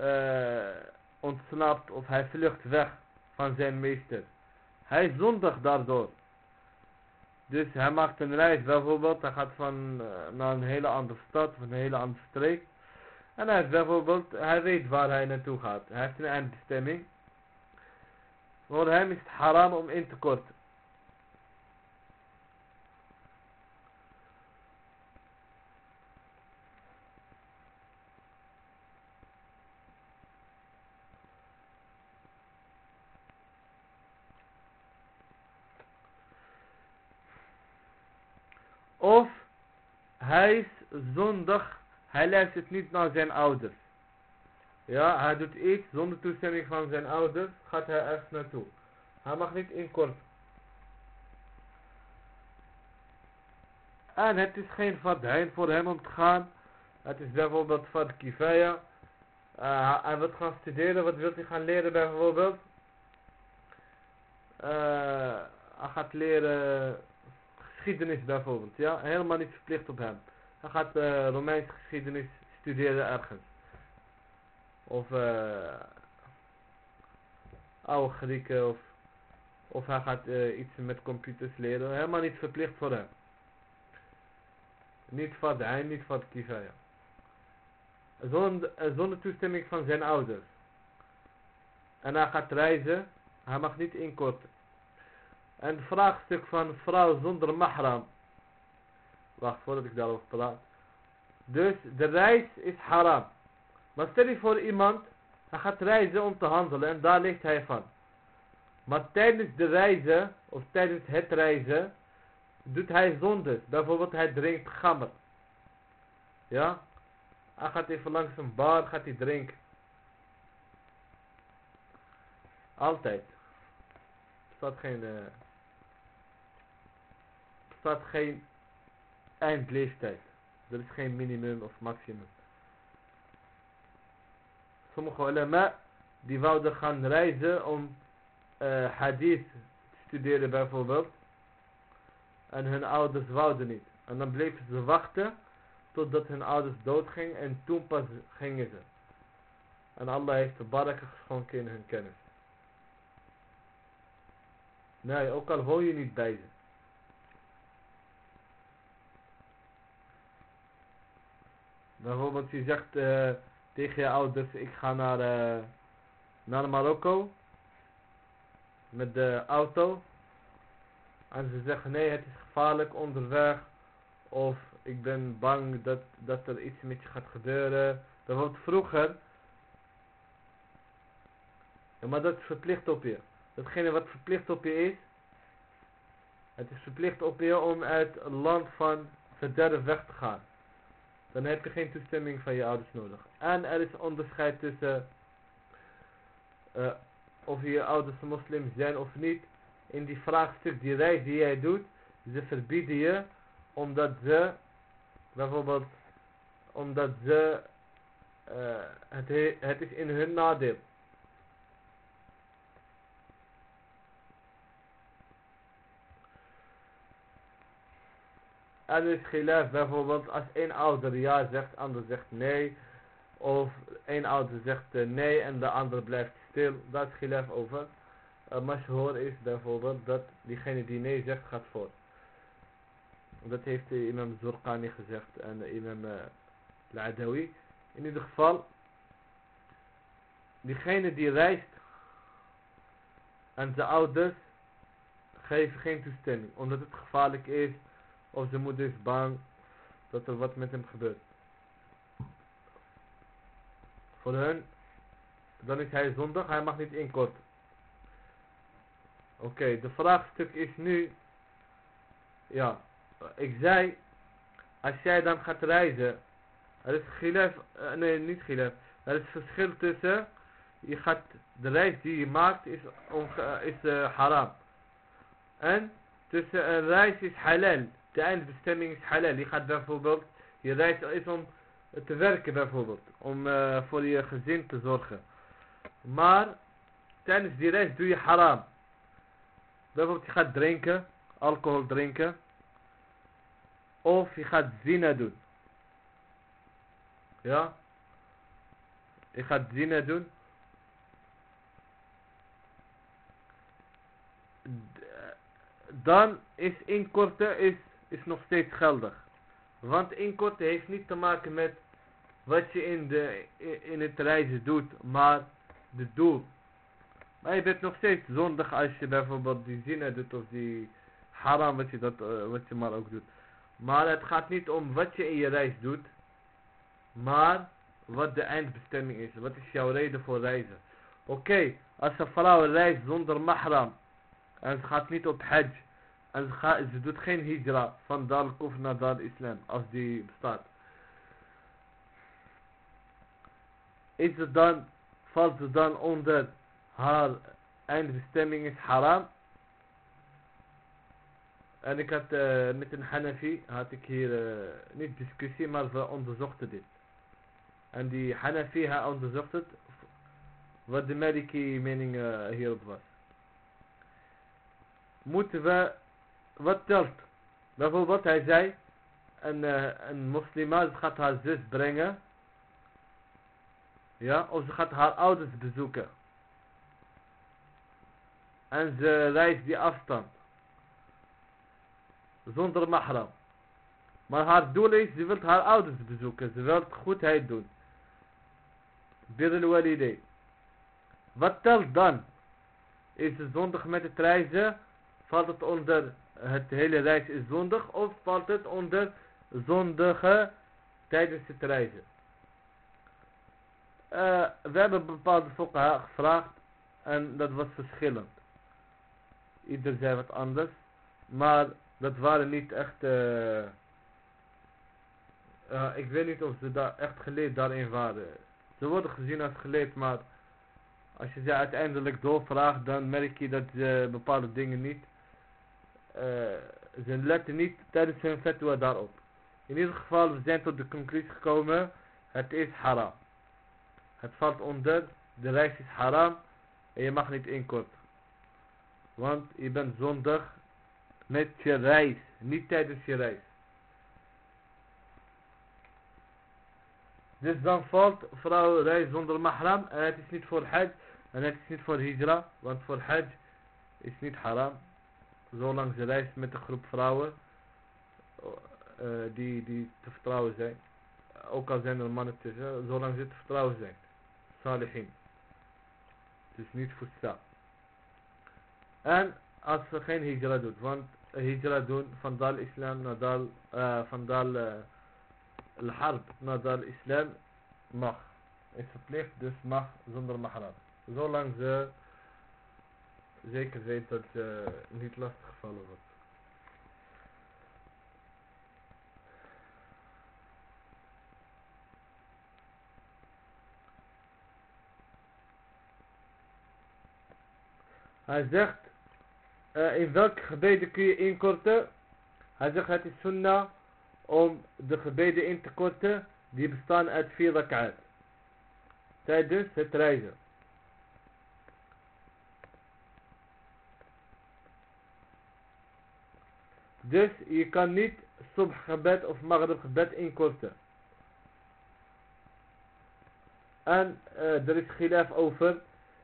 uh, ontsnapt of hij vlucht weg van zijn meester. Hij is zondig daardoor. Dus hij maakt een reis bijvoorbeeld. Hij gaat van uh, naar een hele andere stad of een hele andere streek. En hij, bijvoorbeeld, hij weet waar hij naartoe gaat. Hij heeft een eindbestemming. Voor hem is het haram om in te korten. Of hij is zondig, hij luistert niet naar zijn ouders. Ja, hij doet iets zonder toestemming van zijn ouders, gaat hij ergens naartoe. Hij mag niet inkorten. En het is geen fardijn voor hem om te gaan. Het is bijvoorbeeld fard kifaya. Uh, hij wil gaan studeren, wat wil hij gaan leren bijvoorbeeld? Uh, hij gaat leren geschiedenis bijvoorbeeld, ja, helemaal niet verplicht op hem. Hij gaat uh, Romeinse geschiedenis studeren ergens. Of uh, oude Grieken of, of hij gaat uh, iets met computers leren. Helemaal niet verplicht voor hem. Niet van hij, niet van kivaya. Zonder, zonder toestemming van zijn ouders. En hij gaat reizen Hij mag niet inkorten. En het vraagstuk van vrouw zonder mahram. Wacht, voordat ik daarover praat. Dus de reis is haram. Maar stel je voor iemand, hij gaat reizen om te handelen en daar ligt hij van. Maar tijdens de reizen, of tijdens het reizen, doet hij zondes. Bijvoorbeeld hij drinkt gammer. Ja? Hij gaat even langs een bar, gaat hij drinken. Altijd. Er staat geen... Uh, er staat geen eindleeftijd. Er is geen minimum of maximum. Sommige ulama die wouden gaan reizen om uh, hadith te studeren bijvoorbeeld. En hun ouders wouden niet. En dan bleven ze wachten totdat hun ouders doodgingen en toen pas gingen ze. En Allah heeft de baraka geschonken in hun kennis. Nee, ook al woon je niet bij ze. Bijvoorbeeld je zegt uh, tegen je ouders, ik ga naar, uh, naar Marokko. Met de auto. En ze zeggen nee het is gevaarlijk onderweg. Of ik ben bang dat, dat er iets met je gaat gebeuren. Bijvoorbeeld vroeger. Maar dat is verplicht op je. Datgene wat verplicht op je is. Het is verplicht op je om uit een land van verderf weg te gaan. Dan heb je geen toestemming van je ouders nodig. En er is onderscheid tussen uh, of je ouders moslims zijn of niet. In die vraagstuk, die reis die jij doet, ze verbieden je omdat ze, bijvoorbeeld, omdat ze, uh, het, het is in hun nadeel. Er is gilaf bijvoorbeeld als één ouder ja zegt, ander zegt nee. Of één ouder zegt uh, nee en de ander blijft stil. Dat is gilaf over. Uh, Mashhoor is bijvoorbeeld dat diegene die nee zegt gaat voor. Dat heeft de imam Zurqani gezegd en de imam uh, Al-Adawi. In ieder geval, diegene die reist en zijn ouders geven geen toestemming. Omdat het gevaarlijk is of zijn moeder is bang dat er wat met hem gebeurt. Voor hen, dan is hij zondig, hij mag niet inkorten. Oké, de vraagstuk is nu, ja, ik zei, als jij dan gaat reizen, er is gilaf, uh, nee niet gilaf, er is verschil tussen, je gaat, de reis die je maakt is, is uh, haram. En tussen een reis is halal de eindbestemming is halal. Je gaat bijvoorbeeld, je reis is om te werken bijvoorbeeld. Om voor je gezin te zorgen. Maar tijdens die reis doe je haram. Bijvoorbeeld je gaat drinken, alcohol drinken. Of je gaat zina doen. Ja. Je gaat zina doen. Dan is inkorten is is nog steeds geldig. Want inkorten heeft niet te maken met wat je in, de, in het reizen doet, maar de doel. Maar je bent nog steeds zondig als je bijvoorbeeld die zinnen doet of die haram wat je, dat, uh, wat je maar ook doet. Maar het gaat niet om wat je in je reis doet, maar wat de eindbestemming is. Wat is jouw reden voor reizen? Oké, als een vrouw reist zonder mahram en ze gaat niet op hajj en ze, gaat, ze doet geen hijra van Dal Kufr naar Dal Islam. Als die bestaat. Is het dan, valt het dan onder haar eindbestemming is haram. En ik had uh, met een Hanafi, had ik hier uh, niet discussie, maar we onderzochten dit. En die Hanafi, hij onderzocht het, wat de Maliki mening uh, hierop was. Moeten we wat telt? Bijvoorbeeld hij zei, een, uh, een moslima gaat haar zus brengen. Ja, of ze gaat haar ouders bezoeken. En ze reist die afstand. Zonder mahram. Maar haar doel is, ze wil haar ouders bezoeken. Ze wil goedheid doen. Bir al Wat telt dan? is de zondag met het reizen, valt het onder het hele reis is zondig of valt het onder zondige tijdens het reizen? Uh, we hebben bepaalde fuqaha gevraagd en dat was verschillend. Ieder zei wat anders. Maar dat waren niet echt... Uh, ik weet niet of ze daar echt geleerd daarin waren. Ze worden gezien als geleerd, maar als je ze uiteindelijk doorvraagt, dan merk je dat ze bepaalde dingen niet... Uh, ze letten niet tijdens hun fatwa daarop. In ieder geval, we zijn tot de conclusie gekomen, het is haram. Het valt onder, de reis is haram en je mag niet inkorten. Want je bent zondig met je reis, niet tijdens je reis. Dus dan valt vrouw reis zonder mahram en het is niet voor hajj en het is niet voor hijra, want voor hajj is niet haram. Zolang ze reist met een groep vrouwen uh, die, die te vertrouwen zijn. Ook al zijn er mannen tussen, zolang ze te vertrouwen zijn. Salihin. Dus niet voedsel. En als ze geen hijra doet, want hijra doen van dal islam naar dal, uh, van dal uh, naar dal islam mag. Is verplicht, dus mag zonder mahram. Zolang ze zeker weet dat ze niet lastig gevallen wordt. Hij zegt, uh, in welke gebeden kun je inkorten? Hij zegt, het is sunnah om de gebeden in te korten die bestaan uit vier rak'at. Tijdens het reizen. Dus je kan niet subh gebed of maghrib gebed inkorten. En uh, er is gilaf over,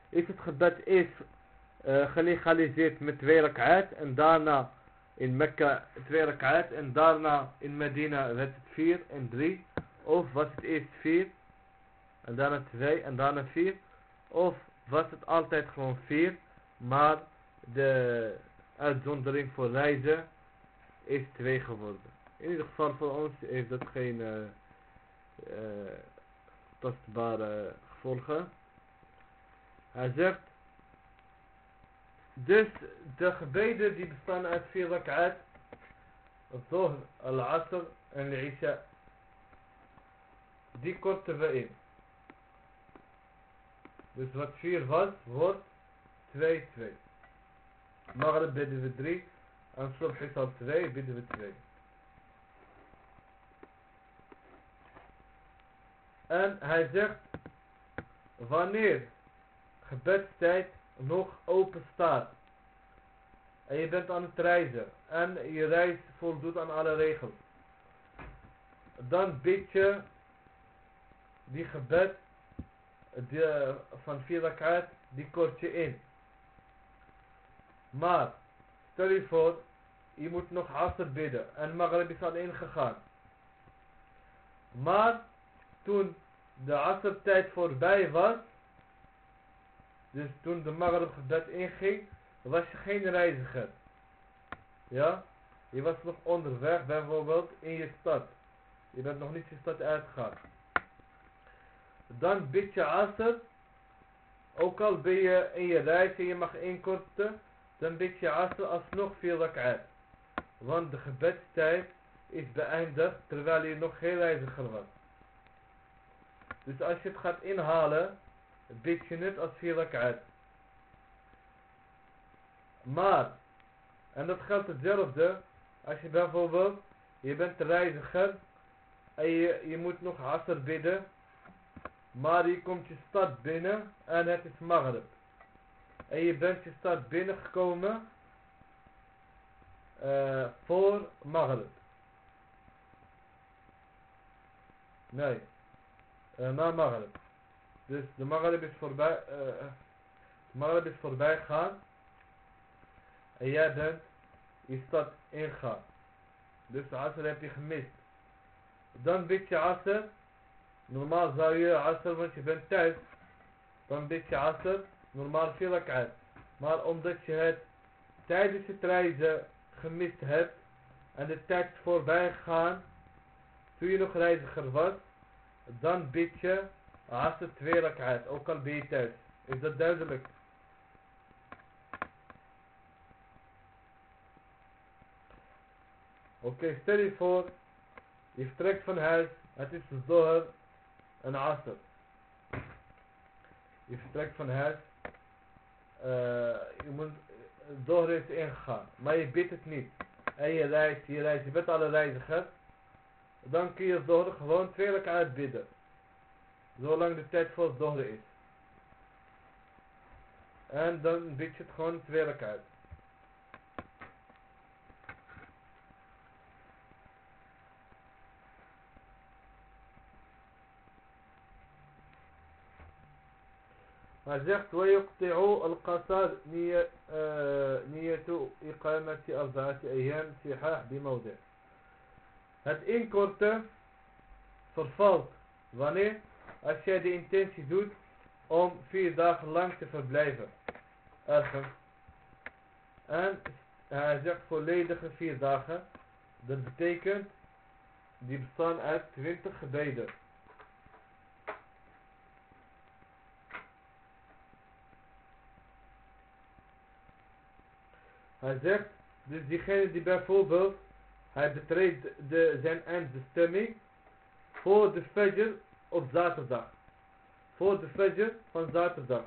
is het gebed eerst uh, gelegaliseerd met twee rak'at en daarna in Mekka twee rak'at en daarna in Medina werd het vier en drie. Of was het eerst vier en daarna twee en daarna vier. Of was het altijd gewoon vier, maar de uitzondering voor reizen is twee geworden. In ieder geval voor ons heeft dat geen uh, uh, tastbare gevolgen. Hij zegt dus de gebeden die bestaan uit vier rak'at. Al-Dhuhr, Al-Asr en Al-Isha. Die korten we in. Dus wat 4 was, wordt 2, 2. Maghrib bidden we 3. En Subh is al 2, bidden we 2. En hij zegt, wanneer gebedstijd nog open staat. En je bent aan het reizen. En je reis voldoet aan alle regels. Dan bid je die gebed van vier rak'at, die kort je in. Maar, stel je voor, je moet nog asr bidden. En maghrib is al ingegaan. Maar, toen de asr tijd voorbij was, dus toen de Maghrib gebed inging, was je geen reiziger. Ja? Je was nog onderweg, bijvoorbeeld in je stad. Je bent nog niet je stad uitgegaan. Dan bid je Asr. Ook al ben je in je reis en je mag inkorten. Dan bid je Asr alsnog vier rak'at. Want de gebedstijd is beëindigd terwijl je nog geen reiziger was. Dus als je het gaat inhalen, bid je net als vier rak'at. Maar, en dat geldt hetzelfde, als je bijvoorbeeld, je bent reiziger en je, je moet nog asr bidden, maar je komt je stad binnen en het is maghrib. En je bent je stad binnengekomen uh, voor maghrib. Nee, uh, na maghrib. Dus de maghrib is voorbij, uh, maghrib is voorbij gegaan. En jij bent je stad ingaan. Dus de asr heb je gemist. Dan bid je asr. Normaal zou je asr, want je bent thuis. Dan bid je asr. Normaal vier rak'at. Maar omdat je het tijdens het reizen gemist hebt en de tijd voorbij gegaan, toen je nog reiziger was, dan bid je asr twee rak'at, ook al ben je. Is dat duidelijk? Oké, stel je voor, je vertrekt van huis, het is zohr en asr. Je vertrekt van huis, je moet, zohr is ingegaan, maar je bidt het niet. En je reist, je reist, je bent alle dan kun je zohr gewoon twee keer uitbidden. Zolang de tijd voor zohr is. En dan bid je het gewoon twee uit. ما زغت ويقطع القصر نية, نية إقامة أربعة أيام صحاح بموضع Het inkorten vervalt wanneer als jij de intentie doet om vier dagen lang te verblijven. Ergens. En hij zegt volledige vier dagen. Dat betekent, die bestaan uit 20 gebeden. Hij zegt, dus diegene die bijvoorbeeld, hij betreedt de, zijn eindbestemming voor de fajr op zaterdag. Voor de fajr van zaterdag.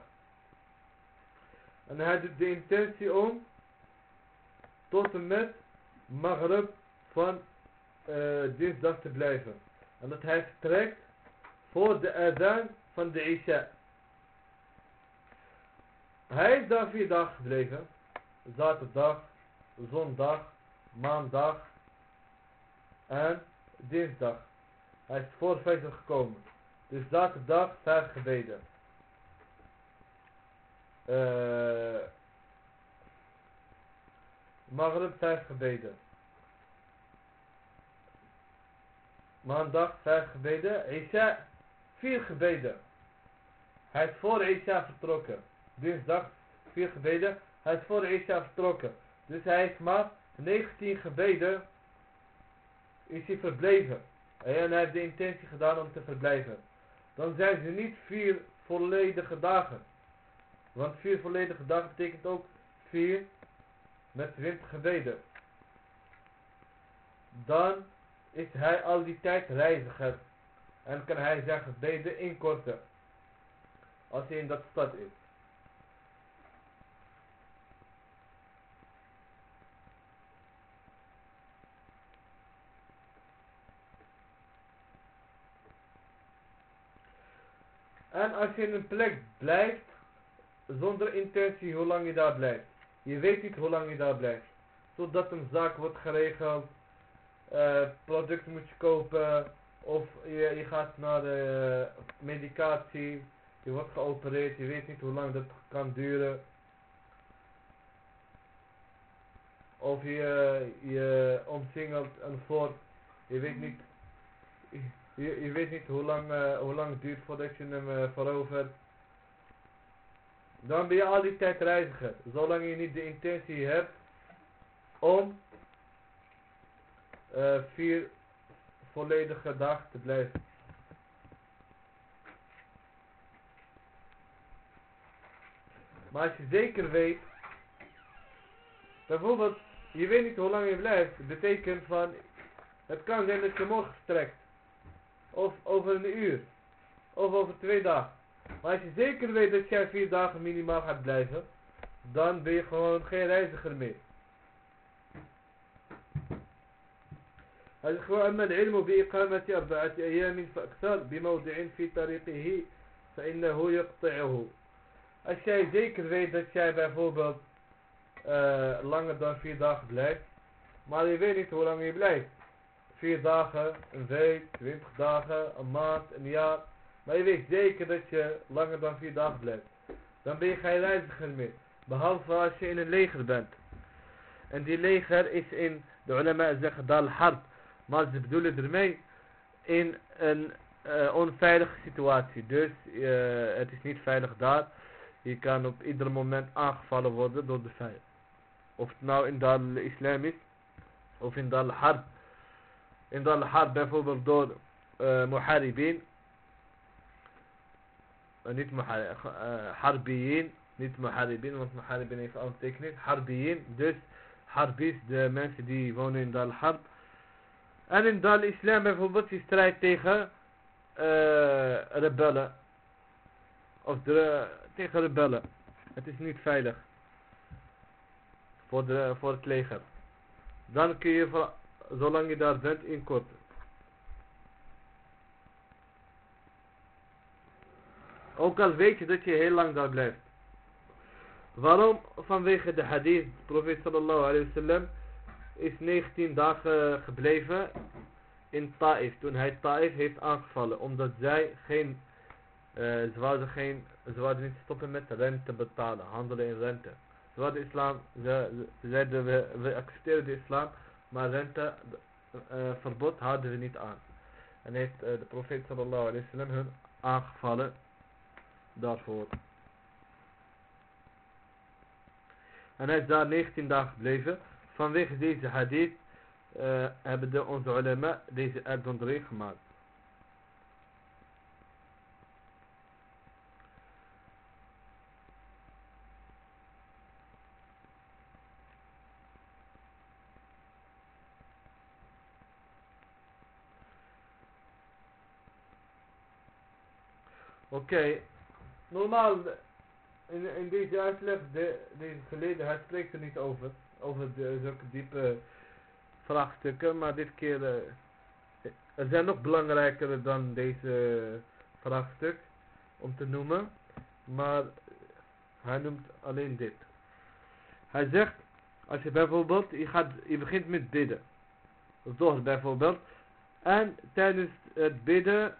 En hij doet de intentie om tot en met maghrib van uh, dinsdag te blijven. En dat hij vertrekt voor de adhan van de Isha. Hij is daar vier dagen gebleven zaterdag, zondag, maandag en dinsdag. Hij is voor Fajr gekomen. Dus zaterdag vijf gebeden. Uh, Maghrib vijf gebeden. Maandag vijf gebeden. Isha vier gebeden. Hij is voor Isha vertrokken. Dinsdag vier gebeden. Hij is voor Isha vertrokken. Dus hij heeft maar 19 gebeden is hij verbleven. En hij heeft de intentie gedaan om te verblijven. Dan zijn ze niet vier volledige dagen. Want vier volledige dagen betekent ook vier met 20 gebeden. Dan is hij al die tijd reiziger. En kan hij zijn gebeden inkorten. Als hij in dat stad is. En als je in een plek blijft, zonder intentie hoe lang je daar blijft. Je weet niet hoe lang je daar blijft. Zodat een zaak wordt geregeld, uh, producten moet je kopen, of je, je gaat naar de medicatie, je wordt geopereerd, je weet niet hoe lang dat kan duren. Of je, je omsingelt een fort, je weet niet je, je weet niet hoe lang, uh, hoe lang het duurt voordat je hem uh, verovert. Dan ben je al die tijd reiziger. Zolang je niet de intentie hebt om uh, vier volledige dagen te blijven. Maar als je zeker weet, bijvoorbeeld, je weet niet hoe lang je blijft, betekent van, het kan zijn dat je morgen vertrekt Of over een uur. Of over twee dagen. Maar als je zeker weet dat jij vier dagen minimaal gaat blijven. Dan ben je gewoon geen reiziger meer. Hij zegt وأما العلم بإقامة أربعة أيام فأكثر بموضع في طريقه فإنه يقطعه Als jij zeker weet dat jij bijvoorbeeld uh, langer dan vier dagen blijft, maar je weet niet hoe lang je blijft vier dagen, een week, twintig dagen, een maand, een jaar. Maar je weet zeker dat je langer dan vier dagen blijft. Dan ben je geen reiziger meer. Behalve als je in een leger bent. En die leger is in, de ulama zeggen dal harb. Maar ze bedoelen ermee in een uh, onveilige situatie. Dus uh, het is niet veilig daar. Je kan op ieder moment aangevallen worden door de vijand. Of het nou in de islam is, of in de harb. In de harb bijvoorbeeld door uh, muharibin. Uh, niet muharibin, uh, harbiyin. Niet muharibin, want muharibin heeft al. Harbiyin, dus harbis, de mensen die wonen in de harb. En in de islam bijvoorbeeld, je strijdt tegen uh, rebellen. Of de, tegen rebellen. Het is niet veilig. Voor, de, voor het leger. Dan kun je, zolang je daar bent, inkorten. Ook al weet je dat je heel lang daar blijft. Waarom? Vanwege de hadith. De profeet sallallahu alayhi wasallam is 19 dagen gebleven in Taif. Toen hij Taif heeft aangevallen. Omdat zij geen, uh, ze, wilden geen ze niet stoppen met rente betalen. Handelen in rente. Ze islam, ze, ze zeiden we accepteren de islam. Maar rente uh, verbod hadden we niet aan. En heeft uh, de profeet sallallahu alayhi wasallam hun aangevallen daarvoor. En hij is daar 19 dagen gebleven. Vanwege deze hadith hebben de, onze ulema deze uitzondering gemaakt. Oké, okay. normaal in, in deze uitleg, de, deze geleden, hij spreekt er niet over. Over de, zulke diepe vraagstukken. Maar dit keer, uh, er zijn nog belangrijker dan deze vraagstuk om te noemen. Maar hij noemt alleen dit. Hij zegt, als je bijvoorbeeld, je, gaat, je begint met bidden. Zohr bijvoorbeeld. En tijdens het bidden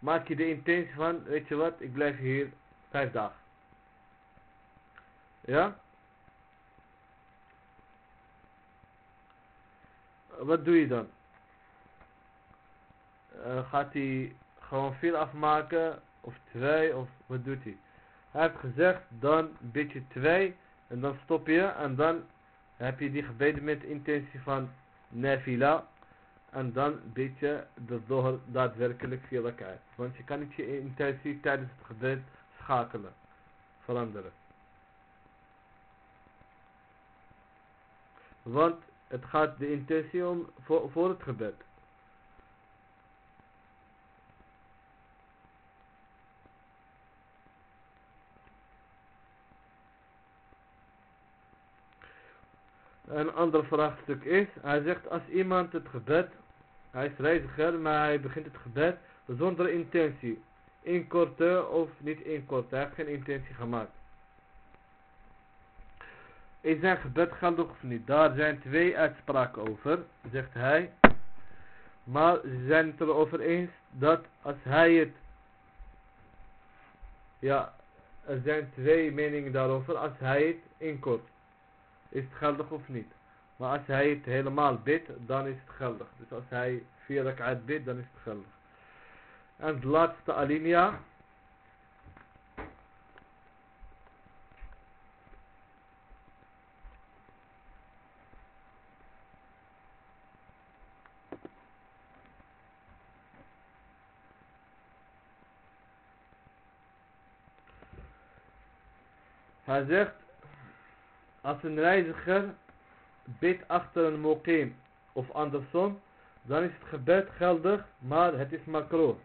maak je de intentie van, weet je wat, ik blijf hier Vijf dagen. Ja? Wat doe je dan? Uh, gaat hij gewoon veel afmaken? Of twee? Of wat doet hij? Hij heeft gezegd, dan bid je twee. En dan stop je. En dan heb je die gebeden met intentie van nafila. En dan bid je de dohr daadwerkelijk veel uit. Want je kan niet je intentie tijdens het gebed schakelen, veranderen. Want het gaat de intentie om voor, voor het gebed. Een ander vraagstuk is, hij zegt als iemand het gebed, hij is reiziger, maar hij begint het gebed zonder intentie inkorten of niet inkorten. Hij heeft geen intentie gemaakt. Is zijn gebed geldig of niet? Daar zijn twee uitspraken over, zegt hij. Maar ze zijn het erover eens dat als hij het... Ja, er zijn twee meningen daarover. Als hij het inkort, is het geldig of niet? Maar als hij het helemaal bidt, dan is het geldig. Dus als hij vier rak'at bidt, dan is het geldig. En de laatste alinea. Hij zegt, als een reiziger bidt achter een mokim of andersom, dan is het gebed geldig, maar het is makro.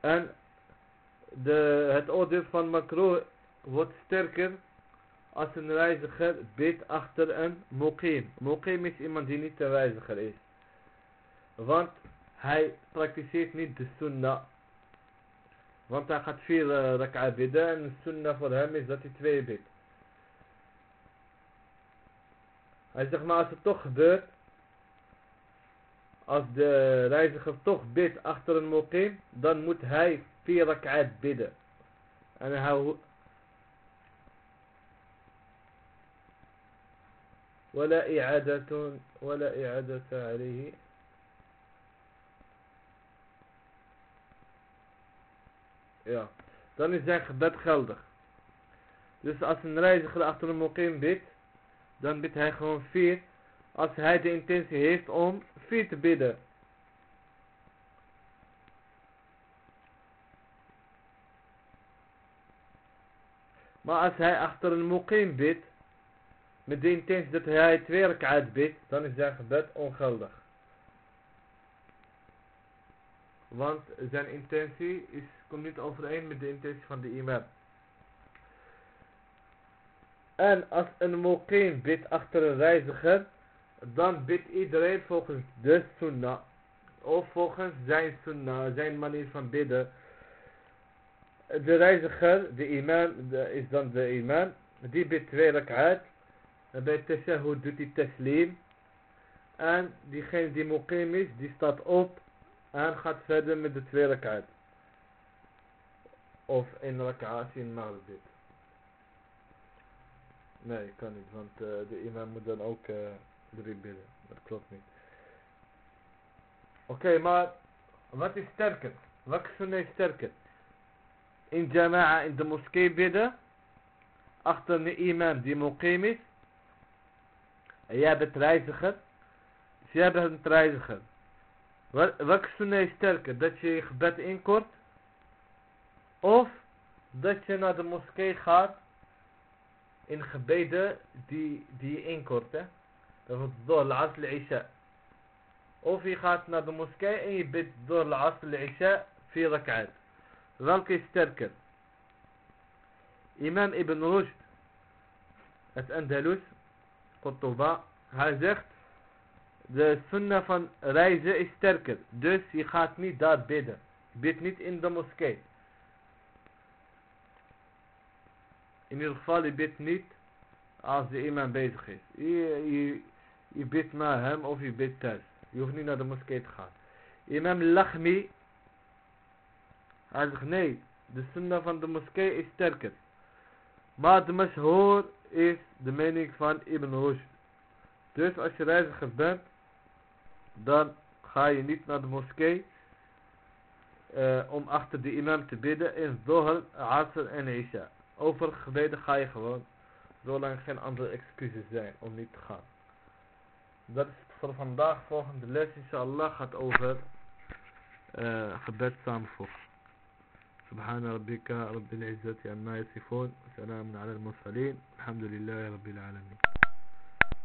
En de, het oordeel van makro wordt sterker als een reiziger bidt achter een mokim. Mokim is iemand die niet een reiziger is. Want hij praktiseert niet de sunnah. Want hij gaat vier uh, rak'a bidden en de sunnah voor hem is dat hij twee bidt. Hij zegt maar als het toch gebeurt, als de reiziger toch bidt achter een mokim, dan moet hij vier rak'at bidden. En hij ولا إعادة ولا إعادة عليه Ja. Dan is zijn gebed geldig. Dus als een reiziger achter een mokim bidt, dan bidt hij gewoon vier. Als hij de intentie heeft om vier te bidden. Maar als hij achter een mokim bidt, met de intentie dat hij twee rak'at bidt, dan is zijn gebed ongeldig. Want zijn intentie is, komt niet overeen met de intentie van de imam. En als een mokim bidt achter een reiziger, dan bidt iedereen volgens de sunnah. Of volgens zijn sunnah, zijn manier van bidden. De reiziger, de imam, is dan de imam. Die bidt twee rak'at. Bij tashahud doet hij taslim. En diegene die mokim is, die staat op. En gaat verder met de twee rak'at. Of in rak'at in maghrib. Nee, kan niet, want uh, de imam moet dan ook uh, drie bidden. Dat klopt niet. Oké, maar wat is sterker? Welke is sterker? In jama'a in de moskee bidden. Achter de imam die muqim is. En jij bent reiziger. Dus jij bent een reiziger. Welke sunnah is sterker? Dat je je gebed inkort? Of dat je naar de moskee gaat in gebeden die, die je inkort. Hè? Bijvoorbeeld door al-asr isha Of je gaat naar de moskee en je bidt door al-asr isha vier rak'at. Welke is sterker? Imam Ibn Rushd, het Andalus, Qurtuba, hij zegt, de sunnah van reizen is sterker. Dus je gaat niet daar bidden. Je bidt niet in de moskee. In ieder geval, je bidt niet als de imam bezig is. Je, je, je bidt naar hem of je bidt thuis. Je hoeft niet naar de moskee te gaan. Imam Lachmi, hij zegt nee, de sunnah van de moskee is sterker. Maar de mashoor is de mening van Ibn Rushd. Dus als je reiziger bent, dan ga je niet naar de moskee uh, om achter de imam te bidden in Zohar, Asr en Isha. Over gebeden ga je gewoon, zolang geen andere excuses zijn om niet te gaan. Dat is het voor vandaag. Volgende les inshallah gaat over uh, gebed samenvoegen. سبحان ربك رب العزة عما يصفون وسلام على المرسلين الحمد لله رب العالمين